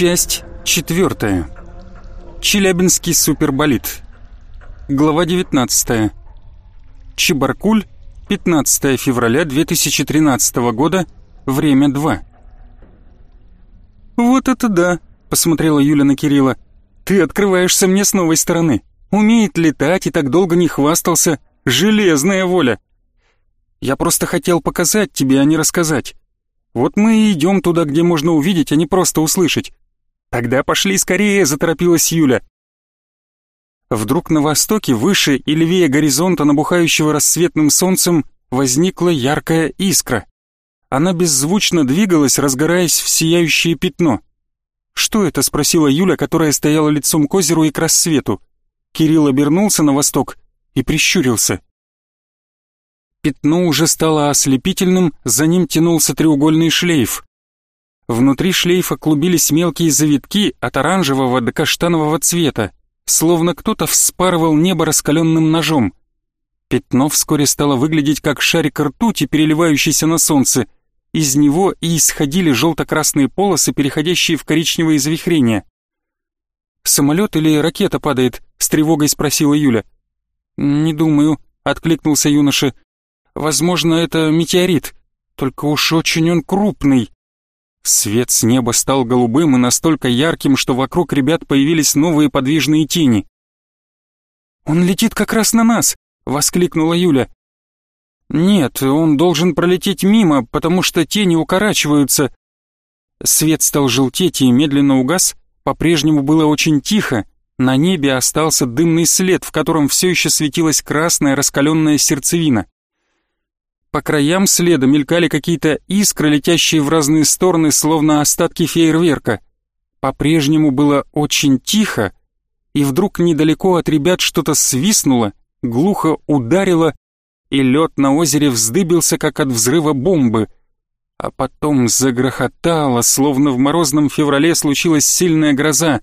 Часть четвертая. Челябинский суперболит. Глава 19. Чебаркуль, 15 февраля 2013 года, время 2. «Вот это да!» — посмотрела Юля на Кирилла. «Ты открываешься мне с новой стороны. Умеет летать и так долго не хвастался. Железная воля!» «Я просто хотел показать тебе, а не рассказать. Вот мы и идем туда, где можно увидеть, а не просто услышать. Тогда пошли скорее, заторопилась Юля. Вдруг на востоке, выше и левее горизонта, набухающего рассветным солнцем, возникла яркая искра. Она беззвучно двигалась, разгораясь в сияющее пятно. «Что это?» — спросила Юля, которая стояла лицом к озеру и к рассвету. Кирилл обернулся на восток и прищурился. Пятно уже стало ослепительным, за ним тянулся треугольный шлейф. Внутри шлейфа клубились мелкие завитки от оранжевого до каштанового цвета, словно кто-то вспарывал небо раскаленным ножом. Пятно вскоре стало выглядеть как шарик ртути, переливающийся на солнце. Из него и исходили желто-красные полосы, переходящие в коричневые завихрения. «Самолет или ракета падает?» — с тревогой спросила Юля. «Не думаю», — откликнулся юноша. Возможно, это метеорит, только уж очень он крупный. Свет с неба стал голубым и настолько ярким, что вокруг ребят появились новые подвижные тени. «Он летит как раз на нас!» — воскликнула Юля. «Нет, он должен пролететь мимо, потому что тени укорачиваются». Свет стал желтеть и медленно угас, по-прежнему было очень тихо, на небе остался дымный след, в котором все еще светилась красная раскаленная сердцевина. По краям следа мелькали какие-то искры, летящие в разные стороны, словно остатки фейерверка. По-прежнему было очень тихо, и вдруг недалеко от ребят что-то свистнуло, глухо ударило, и лед на озере вздыбился, как от взрыва бомбы. А потом загрохотало, словно в морозном феврале случилась сильная гроза.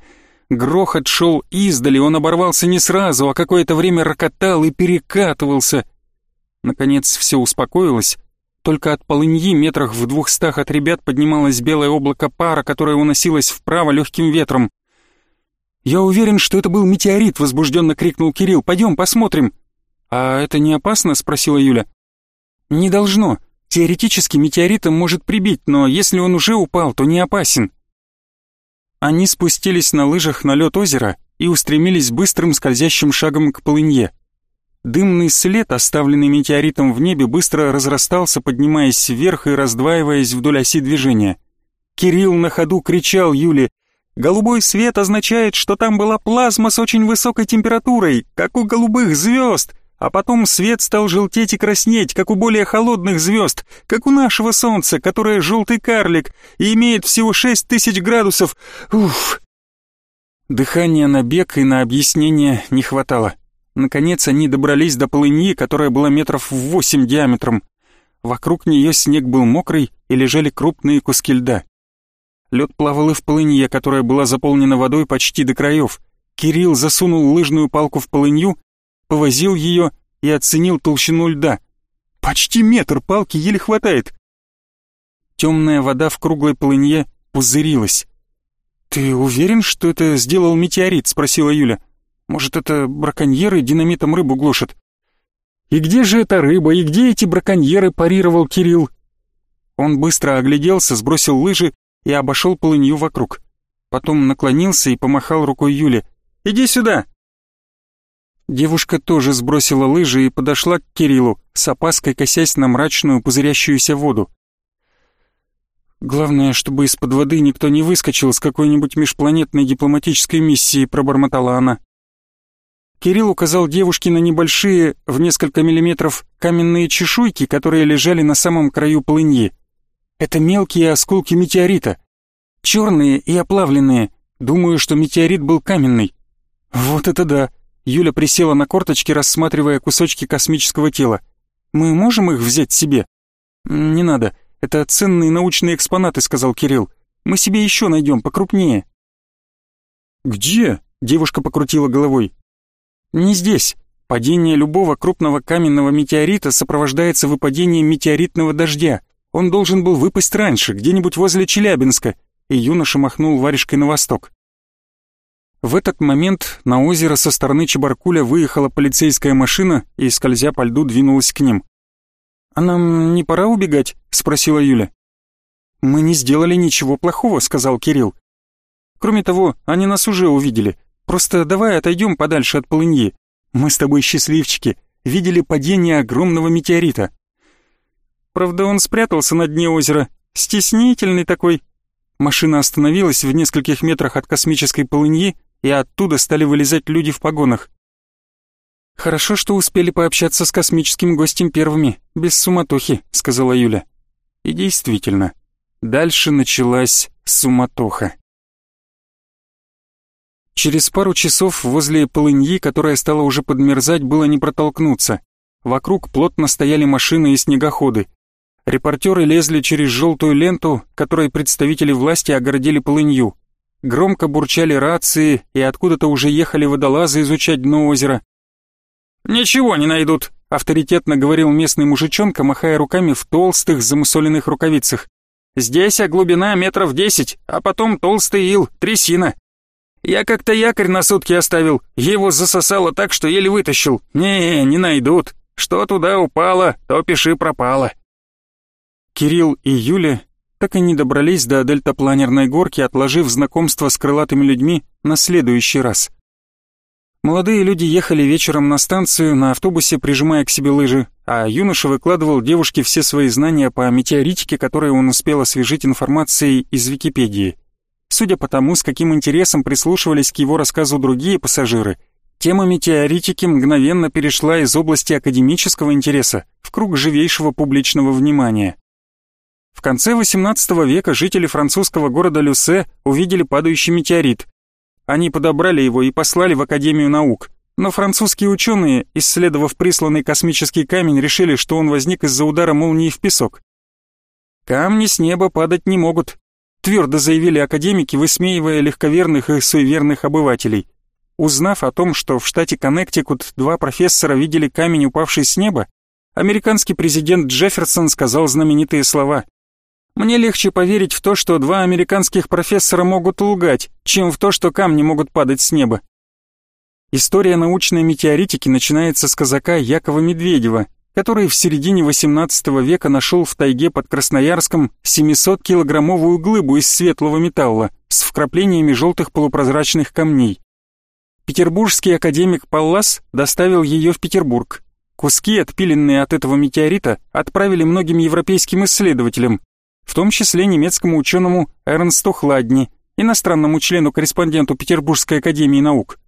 Грохот шел издали, он оборвался не сразу, а какое-то время рокотал и перекатывался — Наконец все успокоилось. Только от полыньи метрах в двухстах от ребят поднималось белое облако пара, которое уносилось вправо легким ветром. «Я уверен, что это был метеорит», — возбужденно крикнул Кирилл. «Пойдем, посмотрим». «А это не опасно?» — спросила Юля. «Не должно. Теоретически метеоритом может прибить, но если он уже упал, то не опасен». Они спустились на лыжах на лед озера и устремились быстрым скользящим шагом к полынье. Дымный след, оставленный метеоритом в небе, быстро разрастался, поднимаясь вверх и раздваиваясь вдоль оси движения. Кирилл на ходу кричал Юле, «Голубой свет означает, что там была плазма с очень высокой температурой, как у голубых звезд, а потом свет стал желтеть и краснеть, как у более холодных звезд, как у нашего Солнца, которое желтый карлик и имеет всего шесть тысяч градусов. Уф!» Дыхания на бег и на объяснение не хватало. Наконец они добрались до полыньи, которая была метров в восемь диаметром. Вокруг нее снег был мокрый и лежали крупные куски льда. Лед плавал и в полынье, которая была заполнена водой почти до краев. Кирилл засунул лыжную палку в полынью, повозил ее и оценил толщину льда. Почти метр палки еле хватает. Темная вода в круглой полынье пузырилась. «Ты уверен, что это сделал метеорит?» — спросила Юля. Может, это браконьеры динамитом рыбу глушат? «И где же эта рыба, и где эти браконьеры?» – парировал Кирилл. Он быстро огляделся, сбросил лыжи и обошел полынью вокруг. Потом наклонился и помахал рукой Юле. «Иди сюда!» Девушка тоже сбросила лыжи и подошла к Кириллу, с опаской косясь на мрачную пузырящуюся воду. «Главное, чтобы из-под воды никто не выскочил с какой-нибудь межпланетной дипломатической миссии», пробормотала она. Кирилл указал девушке на небольшие, в несколько миллиметров, каменные чешуйки, которые лежали на самом краю плыньи. Это мелкие осколки метеорита. Черные и оплавленные. Думаю, что метеорит был каменный. Вот это да. Юля присела на корточки, рассматривая кусочки космического тела. Мы можем их взять себе? Не надо. Это ценные научные экспонаты, сказал Кирилл. Мы себе еще найдем покрупнее. Где? Девушка покрутила головой. Не здесь. Падение любого крупного каменного метеорита сопровождается выпадением метеоритного дождя. Он должен был выпасть раньше, где-нибудь возле Челябинска. и юноша махнул варежкой на восток. В этот момент на озеро со стороны Чебаркуля выехала полицейская машина и, скользя по льду, двинулась к ним. «А нам не пора убегать?» — спросила Юля. «Мы не сделали ничего плохого», — сказал Кирилл. «Кроме того, они нас уже увидели. Просто давай отойдем подальше от полыньи. Мы с тобой счастливчики, видели падение огромного метеорита». Правда, он спрятался на дне озера, стеснительный такой. Машина остановилась в нескольких метрах от космической полыньи, и оттуда стали вылезать люди в погонах. «Хорошо, что успели пообщаться с космическим гостем первыми, без суматохи», — сказала Юля. И действительно, дальше началась суматоха. Через пару часов возле полыньи, которая стала уже подмерзать, было не протолкнуться. Вокруг плотно стояли машины и снегоходы. Репортеры лезли через желтую ленту, которой представители власти огородили полынью. Громко бурчали рации, и откуда-то уже ехали водолазы изучать дно озера. «Ничего не найдут», — авторитетно говорил местный мужичонка, махая руками в толстых замусоленных рукавицах. «Здесь а глубина метров десять, а потом толстый ил, трясина. Я как-то якорь на сутки оставил, его засосало так, что еле вытащил. Не, не найдут. Что туда упало, то пиши пропало». Кирилл и Юля так и не добрались до дельтапланерной горки, отложив знакомство с крылатыми людьми на следующий раз. Молодые люди ехали вечером на станцию на автобусе, прижимая к себе лыжи, а юноша выкладывал девушке все свои знания по метеоритике, которые он успел освежить информацией из Википедии. Судя по тому, с каким интересом прислушивались к его рассказу другие пассажиры, тема метеоритики мгновенно перешла из области академического интереса в круг живейшего публичного внимания. В конце XVIII века жители французского города Люсе увидели падающий метеорит. Они подобрали его и послали в Академию наук. Но французские ученые, исследовав присланный космический камень, решили, что он возник из-за удара молнии в песок. «Камни с неба падать не могут», твердо заявили академики, высмеивая легковерных и суеверных обывателей. Узнав о том, что в штате Коннектикут два профессора видели камень, упавший с неба, американский президент Джефферсон сказал знаменитые слова мне легче поверить в то, что два американских профессора могут лгать, чем в то, что камни могут падать с неба. История научной метеоритики начинается с казака Якова Медведева, который в середине XVIII века нашел в тайге под Красноярском 700-килограммовую глыбу из светлого металла с вкраплениями желтых полупрозрачных камней. Петербургский академик Паллас доставил ее в Петербург. Куски, отпиленные от этого метеорита, отправили многим европейским исследователям, в том числе немецкому ученому Эрнсту Хладни, иностранному члену-корреспонденту Петербургской академии наук.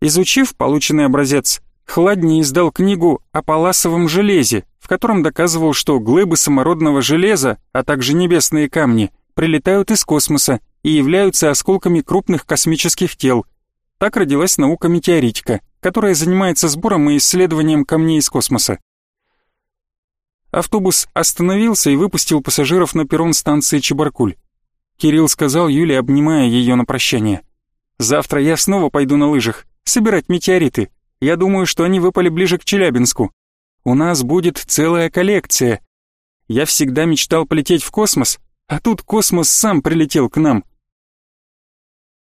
Изучив полученный образец, Хладни издал книгу о паласовом железе, в котором доказывал, что глыбы самородного железа, а также небесные камни, прилетают из космоса и являются осколками крупных космических тел. Так родилась наука метеоритика, которая занимается сбором и исследованием камней из космоса. Автобус остановился и выпустил пассажиров на перрон станции Чебаркуль. Кирилл сказал Юле, обнимая ее на прощание. «Завтра я снова пойду на лыжах, собирать метеориты. Я думаю, что они выпали ближе к Челябинску. У нас будет целая коллекция. Я всегда мечтал полететь в космос, а тут космос сам прилетел к нам.